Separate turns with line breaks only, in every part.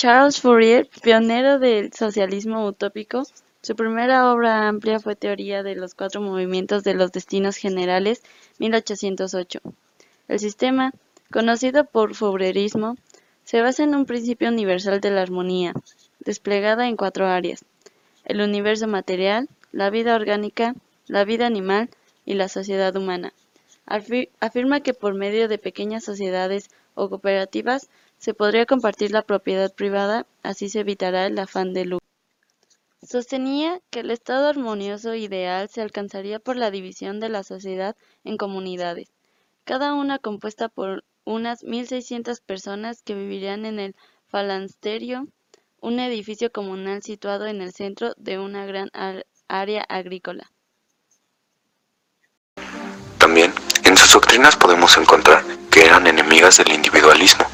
Charles Fourier, pionero del socialismo utópico, su primera obra amplia fue Teoría de los cuatro movimientos de los destinos generales, 1808. El sistema, conocido por Fourierismo, se basa en un principio universal de la armonía, desplegada en cuatro áreas: el universo material, la vida orgánica, la vida animal y la sociedad humana. Afirma que por medio de pequeñas sociedades o cooperativas se podría compartir la propiedad privada, así se evitará el afán de lucro. Sostenía que el estado armonioso ideal se alcanzaría por la división de la sociedad en comunidades, cada una compuesta por unas 1.600 personas que vivirían en el Falansterio, un edificio comunal situado en el centro de una gran área agrícola.
También en sus doctrinas podemos encontrar que eran enemigas del individualismo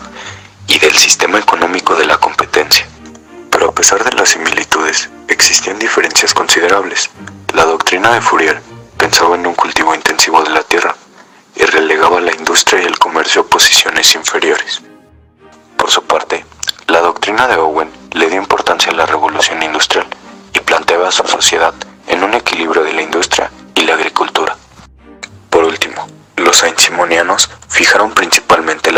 y del sistema económico de la competencia. Pero a pesar de las similitudes, existían diferencias considerables. La doctrina de Fourier pensaba en un cultivo intensivo de la tierra y relegaba la industria y el comercio a posiciones inferiores. Por su parte, la doctrina de Owen le dio importancia a la revolución industrial y planteaba a su sociedad en un equilibrio de la industria y la agricultura. Por último, los saint-simonianos fijaron principalmente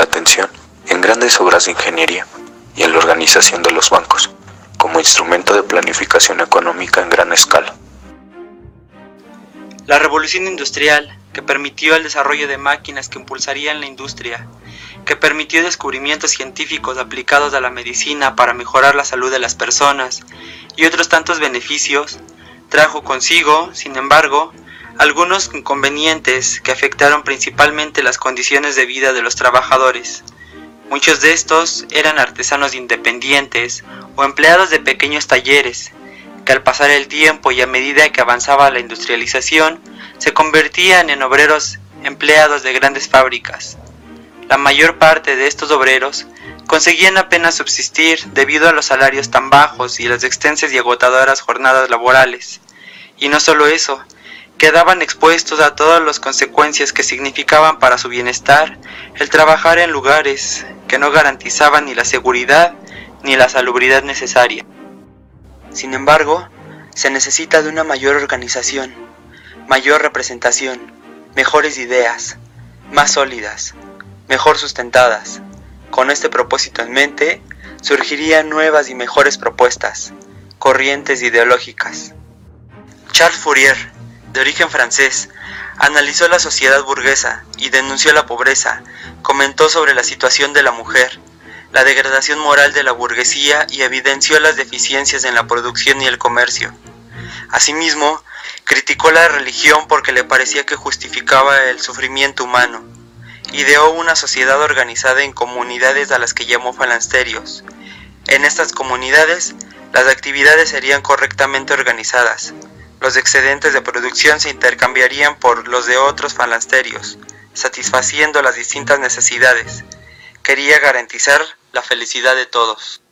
grandes obras de ingeniería y en la organización de los bancos, como instrumento de planificación económica en gran escala.
La revolución industrial, que permitió el desarrollo de máquinas que impulsarían la industria, que permitió descubrimientos científicos aplicados a la medicina para mejorar la salud de las personas y otros tantos beneficios, trajo consigo, sin embargo, algunos inconvenientes que afectaron principalmente las condiciones de vida de los trabajadores, Muchos de estos eran artesanos independientes o empleados de pequeños talleres, que al pasar el tiempo y a medida que avanzaba la industrialización, se convertían en obreros empleados de grandes fábricas. La mayor parte de estos obreros conseguían apenas subsistir debido a los salarios tan bajos y las extensas y agotadoras jornadas laborales. Y no solo eso, quedaban expuestos a todas las consecuencias que significaban para su bienestar el trabajar en lugares que no garantizaban ni la seguridad ni la salubridad necesaria. Sin embargo, se necesita de una mayor organización, mayor representación, mejores ideas, más sólidas, mejor sustentadas. Con este propósito en mente, surgirían nuevas y mejores propuestas, corrientes ideológicas. Charles Fourier, de origen francés, Analizó la sociedad burguesa y denunció la pobreza, comentó sobre la situación de la mujer, la degradación moral de la burguesía y evidenció las deficiencias en la producción y el comercio. Asimismo, criticó la religión porque le parecía que justificaba el sufrimiento humano. Ideó una sociedad organizada en comunidades a las que llamó falansterios. En estas comunidades, las actividades serían correctamente organizadas, los excedentes de producción se intercambiarían por los de otros falansterios, satisfaciendo las distintas necesidades. Quería garantizar la felicidad de todos.